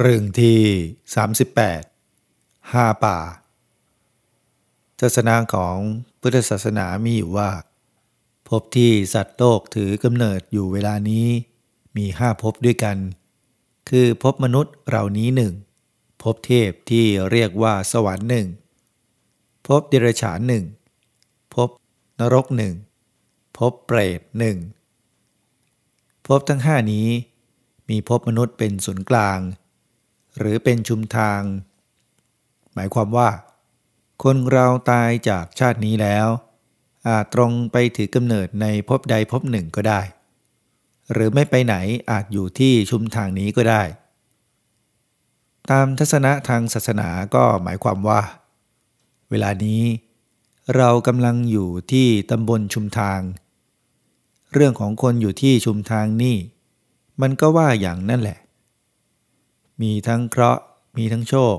เรื่องที่ 38ห้าป่าศาสนาของพุทธศาสนามีอยู่ว่า พบที่สัตว์โลกถือกำเนิดอยู่เวลานี้มีห้าพบด้วยกัน คือพบมนุษย์เหล่านี้หนึ่งพบเทพที่เรียกว่าสวรรค์หนึ่งพบเดรัจฉานหนึ่งพบนรกหนึ่งพบเปรตหนึ่งพบทั้งห้านี้ มีพบมนุษย์เป็นศูนย์กลาง หรือเป็นชุมทาง หมายความว่า คนเราตายจากชาตินี้แล้ว อาจตรงไปถือกำเนิดในภพใดภพหนึ่งก็ได้ หรือไม่ไปไหนอาจอยู่ที่ชุมทางนี้ก็ได้ ตามทัศนะทางศาสนาก็หมายความว่า เวลานี้ เรากำลังอยู่ที่ตำบลชุมทาง เรื่องของคนอยู่ที่ชุมทางนี่มันก็ว่าอย่างนั่นแหละ มีทั้งเคราะห์มีทั้งโชค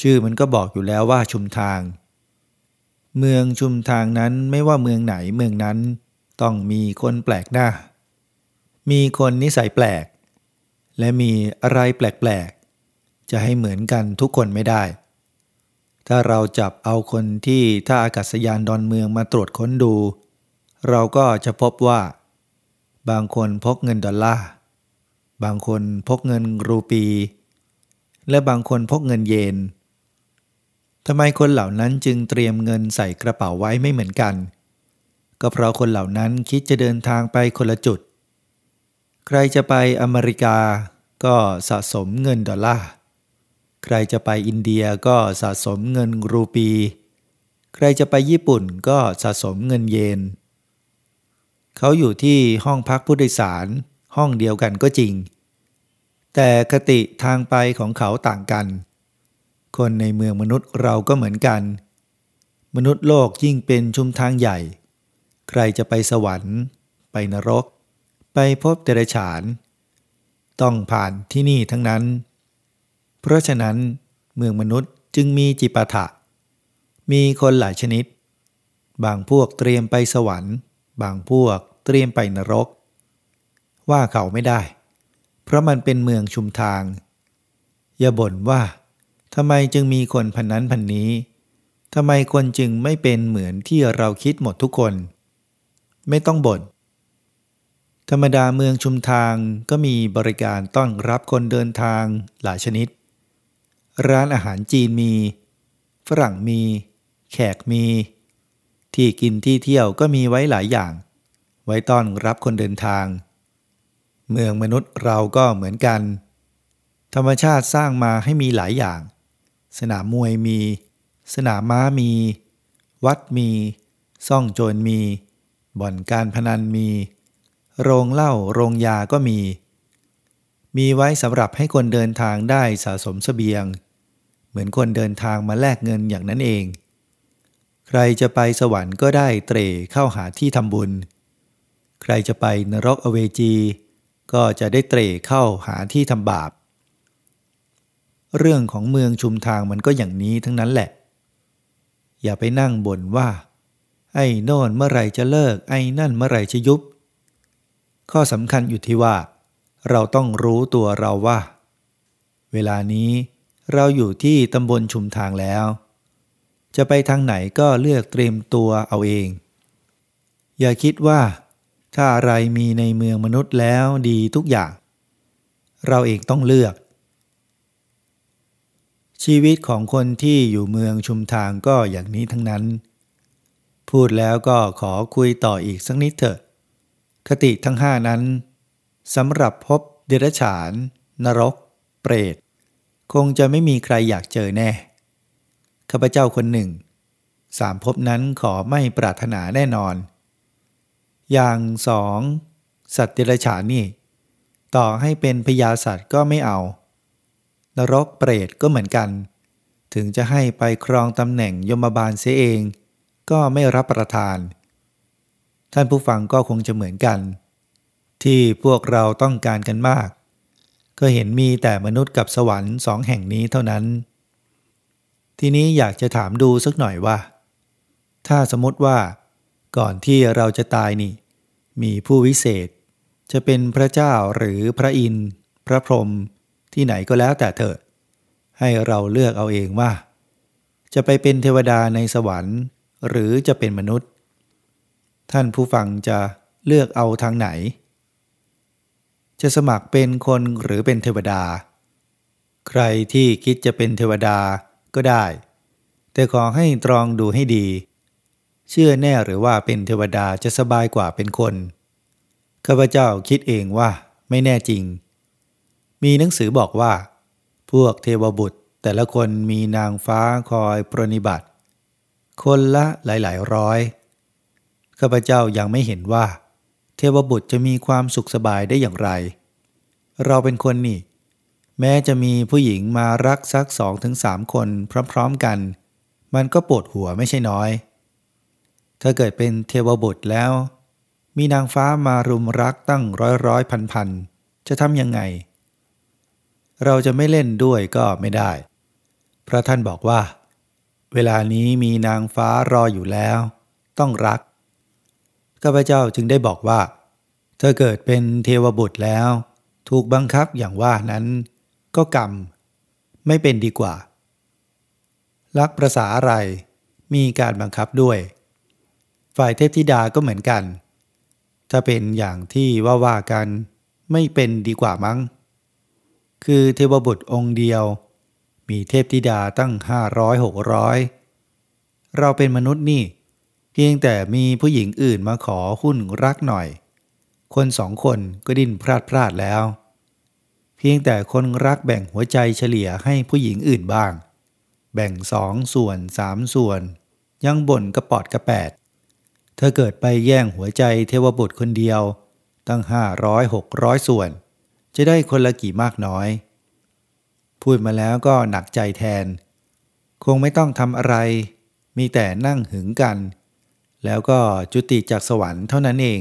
ชื่อมันก็บอกอยู่แล้วว่าชุมทาง เมืองชุมทางนั้นไม่ว่าเมืองไหนเมืองนั้นต้องมีคนแปลกหน้า มีคนนิสัยแปลก และมีอะไรแปลกๆ จะให้เหมือนกันทุกคนไม่ได้ ถ้าเราจับเอาคนที่ท่าอากาศยานดอนเมืองมาตรวจค้นดู เราก็จะพบว่า บางคนพกเงินดอลลาร์ บางคนพกเงินรูปี และบางคนพกเงินเยนทำไมคนเหล่านั้นจึงเตรียมเงินใส่กระเป๋าไว้ไม่เหมือนกัน ก็เพราะคนเหล่านั้นคิดจะเดินทางไปคนละจุด ใครจะไปอเมริกาก็สะสมเงินดอลลาร์ ใครจะไปอินเดียก็สะสมเงินรูปี ใครจะไปญี่ปุ่นก็สะสมเงินเยน เขาอยู่ที่ห้องพักผู้โดยสารห้องเดียวกันก็จริง แต่คติทางไปของเขาต่างกัน คนในเมืองมนุษย์เราก็เหมือนกัน มนุษย์โลกยิ่งเป็นชุมทางใหญ่ ใครจะไปสวรรค์ ไปนรก ไปพบเดรัจฉาน ต้องผ่านที่นี่ทั้งนั้น เพราะฉะนั้นเมืองมนุษย์จึงมีจิปาถะ มีคนหลายชนิด บางพวกเตรียมไปสวรรค์ บางพวกเตรียมไปนรก ว่าเขาไม่ได้ ราะมันเป็นเมืองชุมทาง อย่าบ่นว่าทำไมจึงมีคนพันนั้นพันนี้ทำไมคนจึงไม่เป็นเหมือนที่เราคิดหมดทุกคน ไม่ต้องบน่นธรรมดาเมืองชุมทางก็มีบริการต้อนรับคนเดินทางหลายชนิด ร้านอาหารจีนมี ฝรั่งมี แขกมี ที่กินที่เที่ยวก็มีไว้หลายอย่าง ไว้ต้อนรับคนเดินทาง เมืองมนุษย์เราก็เหมือนกัน ธรรมชาติสร้างมาให้มีหลายอย่าง สนามมวยมี สนามม้ามี วัดมี ซ่องโจรมี บ่อนการพนันมี โรงเหล้าโรงยาก็มี มีไว้สำหรับให้คนเดินทางได้สะสมสเสบียง เหมือนคนเดินทางมาแลกเงินอย่างนั้นเอง ใครจะไปสวรรค์ก็ได้เตร่เข้าหาที่ทำบุญ ใครจะไปนรกอเวจี ก็จะได้เตร่เข้าหาที่ทำบาป เรื่องของเมืองชุมทางมันก็อย่างนี้ทั้งนั้นแหละ อย่าไปนั่งบ่นว่า ไอ้โน่นเมื่อไหร่จะเลิก ไอ้นั่นเมื่อไหร่จะยุบ ข้อสำคัญอยู่ที่ว่า เราต้องรู้ตัวเราว่า เวลานี้เราอยู่ที่ตำบลชุมทางแล้ว จะไปทางไหนก็เลือกเตรียมตัวเอาเอง อย่าคิดว่า ถ้าอะไรมีในเมืองมนุษย์แล้วดีทุกอย่าง เราเองต้องเลือก ชีวิตของคนที่อยู่เมืองชุมทางก็อย่างนี้ทั้งนั้น พูดแล้วก็ขอคุยต่ออีกสักนิดเถอะ คติทั้งห้านั้นสำหรับพบเดรัจฉาน นรก เปรต คงจะไม่มีใครอยากเจอแน่ ข้าพเจ้าคนหนึ่ง สามพบนั้นขอไม่ปรารถนาแน่นอน อย่างสองสัตว์เดรัจฉานนี่ ต่อให้เป็นพญาสัตว์ก็ไม่เอา นรกเปรตก็เหมือนกัน ถึงจะให้ไปครองตำแหน่งยมบาลเสียเอง ก็ไม่รับประทาน ท่านผู้ฟังก็คงจะเหมือนกัน ที่พวกเราต้องการกันมาก ก็เห็นมีแต่มนุษย์กับสวรรค์สองแห่งนี้เท่านั้น ทีนี้อยากจะถามดูสักหน่อยว่า ถ้าสมมติว่าก่อนที่เราจะตายนี่ มีผู้วิเศษ จะเป็นพระเจ้าหรือพระอินทร์ พระพรหมที่ไหนก็แล้วแต่เถอะ ให้เราเลือกเอาเองว่า จะไปเป็นเทวดาในสวรรค์ หรือจะเป็นมนุษย์ ท่านผู้ฟังจะเลือกเอาทางไหน จะสมัครเป็นคนหรือเป็นเทวดา ใครที่คิดจะเป็นเทวดาก็ได้ แต่ขอให้ตรองดูให้ดี เชื่อแน่หรือว่าเป็นเทวดาจะสบายกว่าเป็นคนข้าพเจ้าคิดเองว่าไม่แน่จริง มีหนังสือบอกว่า พวกเทวบุตรแต่ละคนมีนางฟ้าคอยปรนิบัติ คนละหลายๆร้อยข้าพเจ้ายังไม่เห็นว่า เทวบุตรจะมีความสุขสบายได้อย่างไร เราเป็นคนนี่ แม้จะมีผู้หญิงมารักสักสองถึงสามคนพร้อมๆกัน มันก็ปวดหัวไม่ใช่น้อย ถ้าเกิดเป็นเทวบุตรแล้ว มีนางฟ้ามารุมรักตั้งร้อยร้อยพันพันจะทำยังไง เราจะไม่เล่นด้วยก็ไม่ได้ พระท่านบอกว่า เวลานี้มีนางฟ้ารออยู่แล้ว ต้องรักข้าพเจ้าจึงได้บอกว่าถ้าเกิดเป็นเทวบุตรแล้ว ถูกบังคับอย่างว่านั้น ก็กรรม ไม่เป็นดีกว่ารักประษาอะไร มีการบังคับด้วย ฝ่ายเทพธิดาก็เหมือนกัน ถ้าเป็นอย่างที่ว่าว่ากันไม่เป็นดีกว่ามั้ง คือเทวบุตรองค์เดียว มีเทพธิดาตั้งห้าร้อยหกร้อยเราเป็นมนุษย์นี่ เพียงแต่มีผู้หญิงอื่นมาขอหุ้นรักหน่อย คนสองคนก็ดิ้นพลาดพลาดแล้ว เพียงแต่คนรักแบ่งหัวใจเฉลี่ยให้ผู้หญิงอื่นบ้าง แบ่งสองส่วนสามส่วน ยังบ่นกระปอดกระแปด ธอเกิดไปแย่งหัวใจเทวบุตรคนเดียว ตั้งห้าร้อยหกร้อยส่วน จะได้คนละกี่มากน้อย พูดมาแล้วก็หนักใจแทน คงไม่ต้องทำอะไร มีแต่นั่งหึงกัน แล้วก็จุติจากสวรรค์เท่านั้นเอง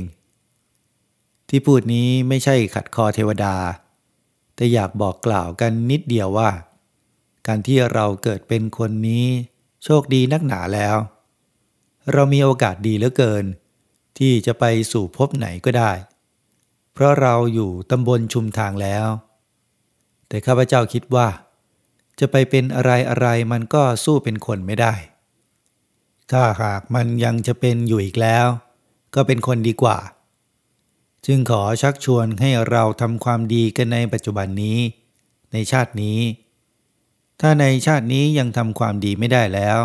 ที่พูดนี้ไม่ใช่ขัดคอเทวดา แต่อยากบอกกล่าวกันนิดเดียวว่า การที่เราเกิดเป็นคนนี้ โชคดีนักหนาแล้ว เรามีโอกาสดีเหลือเกิน ที่จะไปสู่พบไหนก็ได้ เพราะเราอยู่ตำบลชุมทางแล้ว แต่ข้าพเจ้าคิดว่า จะไปเป็นอะไรอะไรมันก็สู้เป็นคนไม่ได้ ถ้าหากมันยังจะเป็นอยู่อีกแล้ว ก็เป็นคนดีกว่า จึงขอชักชวนให้เราทำความดีกันในปัจจุบันนี้ ในชาตินี้ ถ้าในชาตินี้ยังทำความดีไม่ได้แล้ว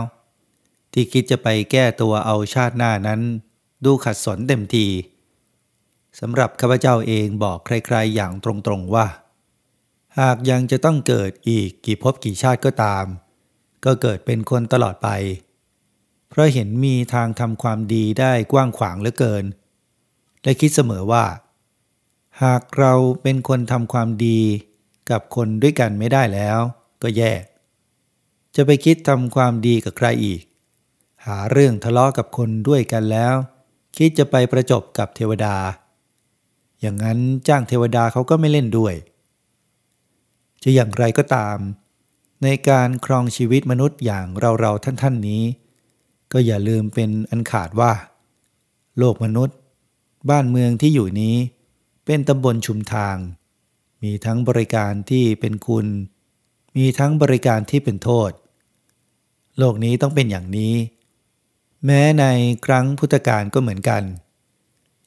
ที่คิดจะไปแก้ตัวเอาชาติหน้านั้น ดูขัดสนเต็มทีสำหรับข้าพเจ้าเองบอกใครๆอย่างตรงๆว่า หากยังจะต้องเกิดอีกกี่ภพกี่ชาติก็ตาม ก็เกิดเป็นคนตลอดไป เพราะเห็นมีทางทำความดีได้กว้างขวางเหลือเกิน และคิดเสมอว่า หากเราเป็นคนทำความดีกับคนด้วยกันไม่ได้แล้ว ก็แย่ จะไปคิดทำความดีกับใครอีก หาเรื่องทะเลาะกับคนด้วยกันแล้ว คิดจะไปประจบกับเทวดา อย่างนั้นจ้างเทวดาเขาก็ไม่เล่นด้วย จะอย่างไรก็ตาม ในการครองชีวิตมนุษย์อย่างเราๆท่านๆนี้ ก็อย่าลืมเป็นอันขาดว่า โลกมนุษย์ บ้านเมืองที่อยู่นี้ เป็นตำบลชุมทาง มีทั้งบริการที่เป็นคุณ มีทั้งบริการที่เป็นโทษ โลกนี้ต้องเป็นอย่างนี้ แม้ในครั้งพุทธกาลก็เหมือนกัน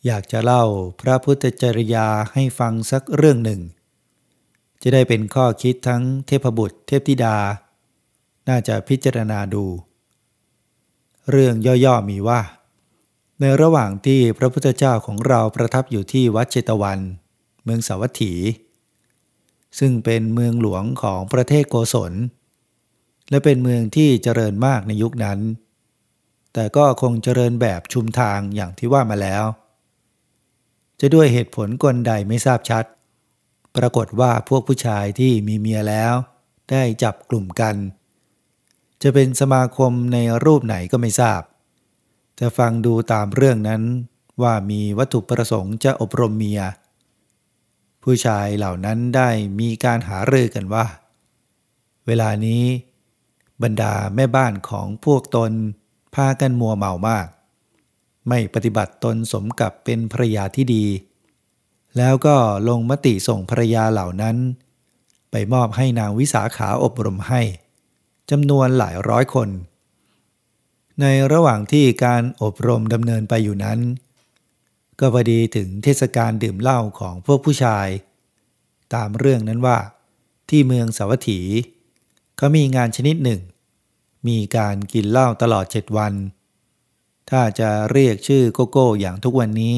อยากจะเล่าพระพุทธจริยาให้ฟังสักเรื่องหนึ่ง จะได้เป็นข้อคิดทั้งเทพบุตรเทพธิดา น่าจะพิจารณาดู เรื่องย่อๆมีว่า ในระหว่างที่พระพุทธเจ้าของเราประทับอยู่ที่วัดเชตวัน เมืองสาวัตถี ซึ่งเป็นเมืองหลวงของประเทศโกศล และเป็นเมืองที่เจริญมากในยุคนั้น แต่ก็คงเจริญแบบชุมทางอย่างที่ว่ามาแล้ว จะด้วยเหตุผลกลใดไม่ทราบชัด ปรากฏว่าพวกผู้ชายที่มีเมียแล้ว ได้จับกลุ่มกัน จะเป็นสมาคมในรูปไหนก็ไม่ทราบ แต่ฟังดูตามเรื่องนั้นว่ามีวัตถุประสงค์จะอบรมเมีย ผู้ชายเหล่านั้นได้มีการหารือกันว่า เวลานี้ บรรดาแม่บ้านของพวกตน พากันมัวเมามาก ไม่ปฏิบัติตนสมกับเป็นภรยาที่ดี แล้วก็ลงมติส่งภรยาเหล่านั้น ไปมอบให้นางวิสาขาอบรมให้จำนวนหลายร้อยคน ในระหว่างที่การอบรมดำเนินไปอยู่นั้น ก็พอดีถึงเทศกาลดื่มเหล้าของพวกผู้ชาย ตามเรื่องนั้นว่า ที่เมืองสาวัตถีเขามีงานชนิดหนึ่ง มีการกินเหล้าตลอดเจ็ดวัน ถ้าจะเรียกชื่อโกโก้อย่างทุกวันนี้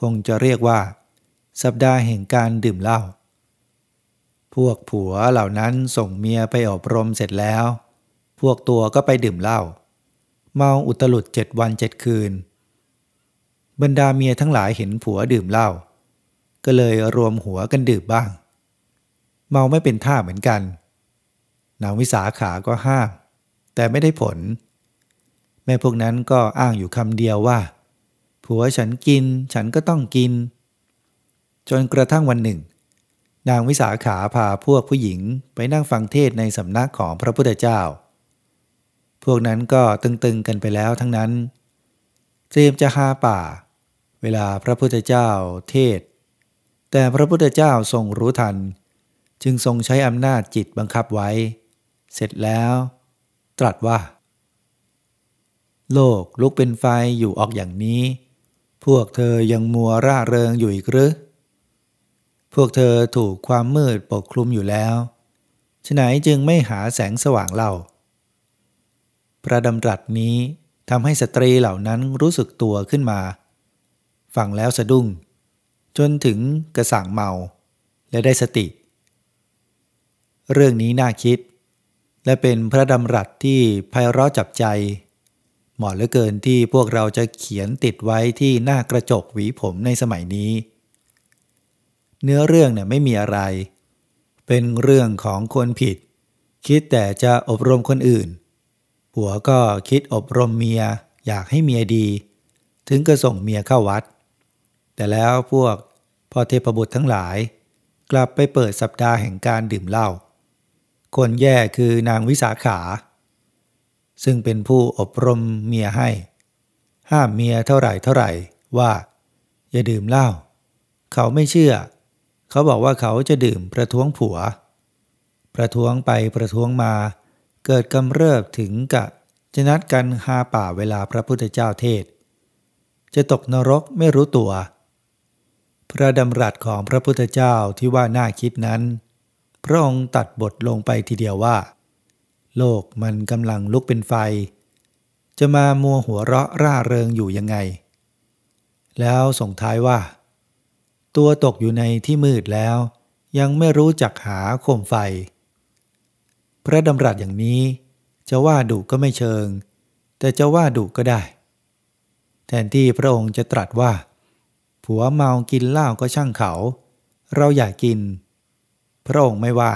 คงจะเรียกว่า สัปดาห์แห่งการดื่มเหล้า พวกผัวเหล่านั้นส่งเมียไปอบรมเสร็จแล้ว พวกตัวก็ไปดื่มเหล้า เมาอุตลุดเจ็ดวันเจ็ดคืน บรรดาเมียทั้งหลายเห็นผัวดื่มเหล้า ก็เลยรวมหัวกันดื่มบ้าง เมาไม่เป็นท่าเหมือนกันนางวิสาขาก็ห้าม แต่ไม่ได้ผล แม่พวกนั้นก็อ้างอยู่คำเดียวว่า ผัวฉันกินฉันก็ต้องกิน จนกระทั่งวันหนึ่ง นางวิสาขาพาพวกผู้หญิงไปนั่งฟังเทศในสำนักของพระพุทธเจ้า พวกนั้นก็ตึงๆกันไปแล้วทั้งนั้น เตรียมจะหาป่า เวลาพระพุทธเจ้าเทศ แต่พระพุทธเจ้าทรงรู้ทัน จึงทรงใช้อำนาจจิตบังคับไว้ เสร็จแล้ว ตรัสว่า โลกลุกเป็นไฟอยู่ออกอย่างนี้ พวกเธอยังมัวร่าเริงอยู่อีกหรือพวกเธอถูกความมืดปกคลุมอยู่แล้วฉไหนจึงไม่หาแสงสว่างเล่า พระดำรัสนี้ทำให้สตรีเหล่านั้นรู้สึกตัวขึ้นมา ฟังแล้วสะดุ้ง จนถึงกระสังเมา และได้สติ เรื่องนี้น่าคิด และเป็นพระดำรัสที่ไพเราะจับใจ เหมาะเหลือเกินที่พวกเราจะเขียนติดไว้ที่หน้ากระจกหวีผมในสมัยนี้ เนื้อเรื่องเนี่ยไม่มีอะไร เป็นเรื่องของคนผิด คิดแต่จะอบรมคนอื่น ผัวก็คิดอบรมเมียอยากให้เมียดี ถึงก็ส่งเมียเข้าวัด แต่แล้วพวกพ่อเทพบุตรทั้งหลาย กลับไปเปิดสัปดาห์แห่งการดื่มเหล้า คนแย่คือนางวิสาขา ซึ่งเป็นผู้อบรมเมียให้ ห้ามเมียเท่าไหร่เท่าไหร่ว่า อย่าดื่มเหล้าเขาไม่เชื่อ เขาบอกว่าเขาจะดื่มประท้วงผัว ประท้วงไปประท้วงมา เกิดกำเริบถึงกับจะนัดกันหาป่าเวลาพระพุทธเจ้าเทศ จะตกนรกไม่รู้ตัว พระดำรัสของพระพุทธเจ้าที่ว่าน่าคิดนั้น พระองค์ตัดบทลงไปทีเดียวว่า โลกมันกำลังลุกเป็นไฟ จะมามัวหัวเราะร่าเริงอยู่ยังไง แล้วส่งท้ายว่า ตัวตกอยู่ในที่มืดแล้ว ยังไม่รู้จักหาโคมไฟ พระดำรัสอย่างนี้ จะว่าดุก็ไม่เชิง แต่จะว่าดุก็ได้ แทนที่พระองค์จะตรัสว่า ผัวเมากินเหล้าก็ช่างเขา เราอยากกิน พระองค์ไม่ว่า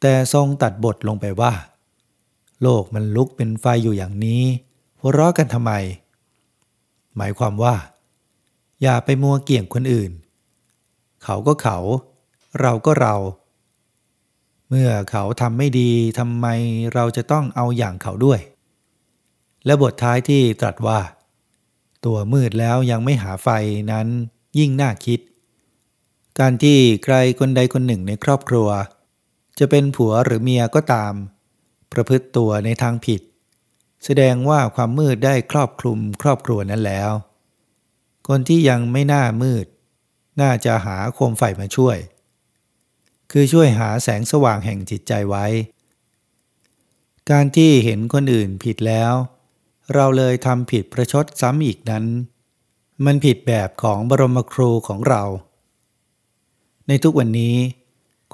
แต่ทรงตัดบทลงไปว่า โลกมันลุกเป็นไฟอยู่อย่างนี้หัวเราะกันทำไม หมายความว่า อย่าไปมัวเกี่ยงคนอื่น เขาก็เขา เราก็เรา เมื่อเขาทำไม่ดีทำไมเราจะต้องเอาอย่างเขาด้วย และบทท้ายที่ตรัสว่า ตัวมืดแล้วยังไม่หาไฟนั้นยิ่งน่าคิด การที่ใครคนใดคนหนึ่งในครอบครัว จะเป็นผัวหรือเมียก็ตาม ประพฤติตัวในทางผิด แสดงว่าความมืดได้ครอบคลุมครอบครัวนั้นแล้ว คนที่ยังไม่น่ามืด น่าจะหาโคมไฟมาช่วย คือช่วยหาแสงสว่างแห่งจิตใจไว้ การที่เห็นคนอื่นผิดแล้ว เราเลยทำผิดประชดซ้ำอีกนั้น มันผิดแบบของบรมครูของเรา ในทุกวันนี้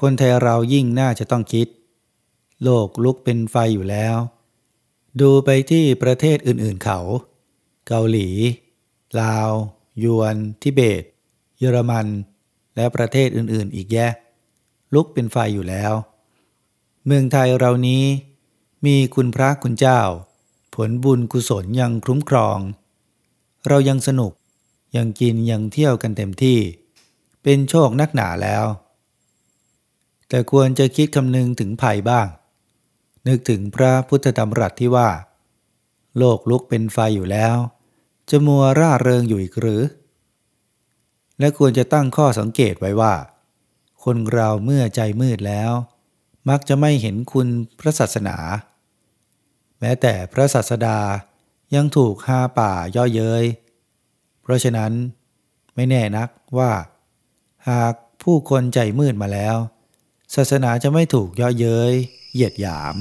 คนไทยเรายิ่งน่าจะต้องคิด โลกลุกเป็นไฟอยู่แล้ว ดูไปที่ประเทศอื่นๆเขา เกาหลี ลาว ยวน ทิเบต เยอรมัน และประเทศอื่นๆ อีกแยะ ลุกเป็นไฟอยู่แล้ว เมืองไทยเรานี้มีคุณพระคุณเจ้า ผลบุญกุศลยังคุ้มครอง เรายังสนุกยังกินยังเที่ยวกันเต็มที่ เป็นโชคนักหนาแล้ว แต่ควรจะคิดคำนึงถึงภัยบ้าง นึกถึงพระพุทธธรรมรัตที่ว่า โลกลุกเป็นไฟอยู่แล้ว จะมัวร่าเริงอยู่อีกหรือ และควรจะตั้งข้อสังเกตไว้ว่า คนเราเมื่อใจมืดแล้ว มักจะไม่เห็นคุณพระศาสนา แม้แต่พระศาสดายังถูกหาป่าย่อเย้ย เพราะฉะนั้นไม่แน่นักว่า หากผู้คนใจมืดมาแล้ว ศาสนาจะไม่ถูกย่อเย้ย เหยียดหยาม